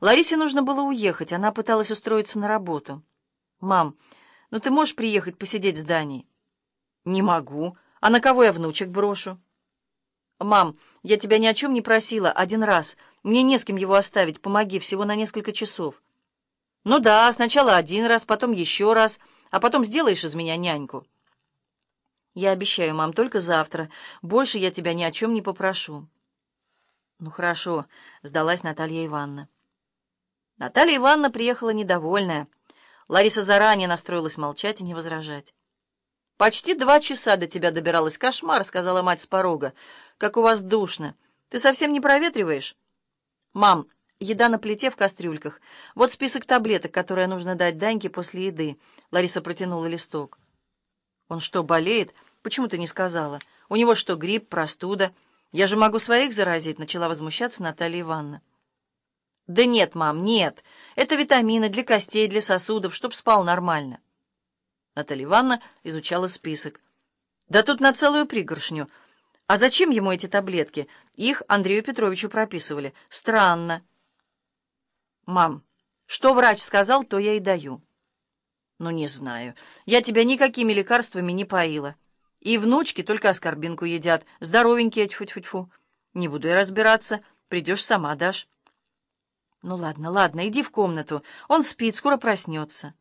Ларисе нужно было уехать, она пыталась устроиться на работу. «Мам, ну ты можешь приехать посидеть с Даней?» «Не могу. А на кого я внучек брошу?» «Мам, я тебя ни о чем не просила один раз. Мне не с кем его оставить. Помоги, всего на несколько часов». «Ну да, сначала один раз, потом еще раз, а потом сделаешь из меня няньку». «Я обещаю, мам, только завтра. Больше я тебя ни о чем не попрошу». «Ну хорошо», — сдалась Наталья Ивановна. Наталья Ивановна приехала недовольная. Лариса заранее настроилась молчать и не возражать. «Почти два часа до тебя добиралась. Кошмар», — сказала мать с порога. «Как у вас душно. Ты совсем не проветриваешь?» «Мам, еда на плите в кастрюльках. Вот список таблеток, которые нужно дать Даньке после еды». Лариса протянула листок. «Он что, болеет? Почему ты не сказала? У него что, грипп, простуда? Я же могу своих заразить», — начала возмущаться Наталья Ивановна. «Да нет, мам, нет. Это витамины для костей, для сосудов, чтоб спал нормально». Наталья Ивановна изучала список. «Да тут на целую пригоршню. А зачем ему эти таблетки? Их Андрею Петровичу прописывали. Странно». «Мам, что врач сказал, то я и даю». «Ну, не знаю. Я тебя никакими лекарствами не поила. И внучки только аскорбинку едят. Здоровенькие, тьфу-тьфу-тьфу. Не буду я разбираться. Придешь, сама дашь». «Ну, ладно, ладно, иди в комнату. Он спит, скоро проснется».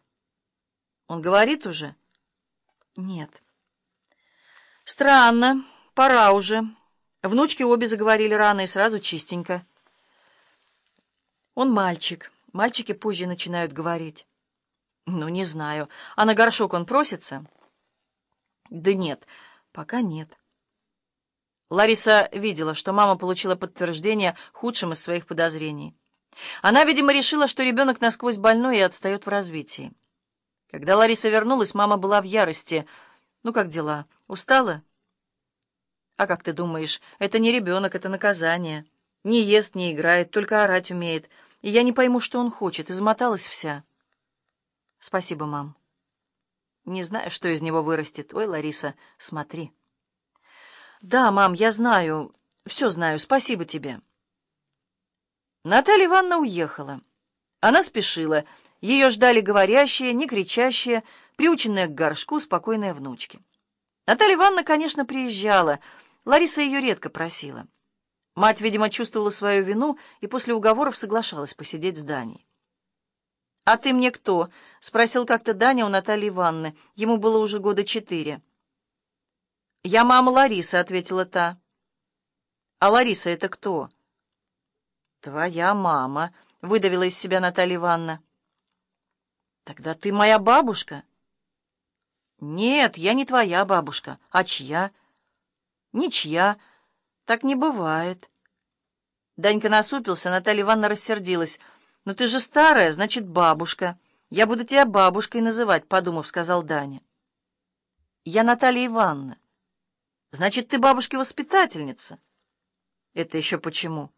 Он говорит уже? Нет. Странно. Пора уже. Внучки обе заговорили рано и сразу чистенько. Он мальчик. Мальчики позже начинают говорить. Ну, не знаю. А на горшок он просится? Да нет, пока нет. Лариса видела, что мама получила подтверждение худшим из своих подозрений. Она, видимо, решила, что ребенок насквозь больной и отстает в развитии. Когда Лариса вернулась, мама была в ярости. «Ну, как дела? Устала?» «А как ты думаешь, это не ребенок, это наказание. Не ест, не играет, только орать умеет. И я не пойму, что он хочет. Измоталась вся». «Спасибо, мам». «Не знаю, что из него вырастет. Ой, Лариса, смотри». «Да, мам, я знаю. Все знаю. Спасибо тебе». Наталья Ивановна уехала. Она спешила. Ее ждали говорящие, не кричащие, приученные к горшку спокойные внучки. Наталья Ивановна, конечно, приезжала. Лариса ее редко просила. Мать, видимо, чувствовала свою вину и после уговоров соглашалась посидеть с Даней. «А ты мне кто?» — спросил как-то Даня у Натальи Ивановны. Ему было уже года четыре. «Я мама Ларисы», — ответила та. «А Лариса это кто?» «Твоя мама», — выдавила из себя Наталья Ивановна. «Тогда ты моя бабушка?» «Нет, я не твоя бабушка. А чья?» «Ничья. Так не бывает». Данька насупился, Наталья Ивановна рассердилась. «Но ты же старая, значит, бабушка. Я буду тебя бабушкой называть», — подумав, сказал Даня. «Я Наталья Ивановна». «Значит, ты бабушки-воспитательница?» «Это еще почему?»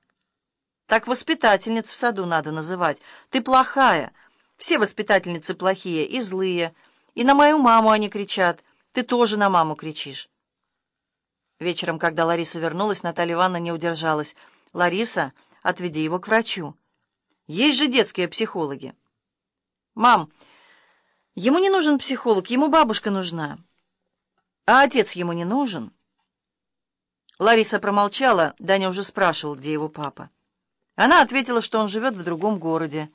«Так воспитательниц в саду надо называть. Ты плохая». Все воспитательницы плохие и злые, и на мою маму они кричат. Ты тоже на маму кричишь. Вечером, когда Лариса вернулась, Наталья Ивановна не удержалась. «Лариса, отведи его к врачу. Есть же детские психологи». «Мам, ему не нужен психолог, ему бабушка нужна». «А отец ему не нужен?» Лариса промолчала, Даня уже спрашивал, где его папа. Она ответила, что он живет в другом городе.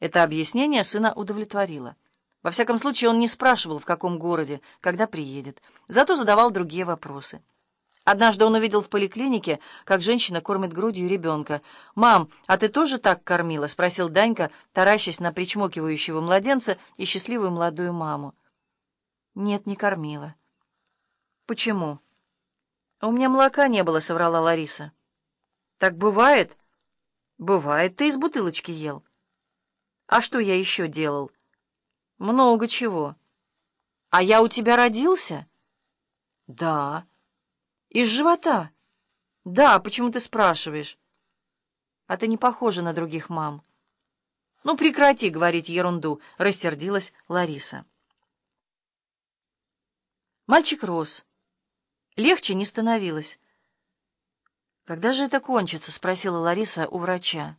Это объяснение сына удовлетворило. Во всяком случае, он не спрашивал, в каком городе, когда приедет, зато задавал другие вопросы. Однажды он увидел в поликлинике, как женщина кормит грудью ребенка. «Мам, а ты тоже так кормила?» — спросил Данька, таращась на причмокивающего младенца и счастливую молодую маму. «Нет, не кормила». «Почему?» «У меня молока не было», — соврала Лариса. «Так бывает?» «Бывает. Ты из бутылочки ел». А что я еще делал? Много чего. А я у тебя родился? Да. Из живота? Да, почему ты спрашиваешь? А ты не похожа на других мам. Ну, прекрати говорить ерунду, рассердилась Лариса. Мальчик рос. Легче не становилось. «Когда же это кончится?» — спросила Лариса у врача.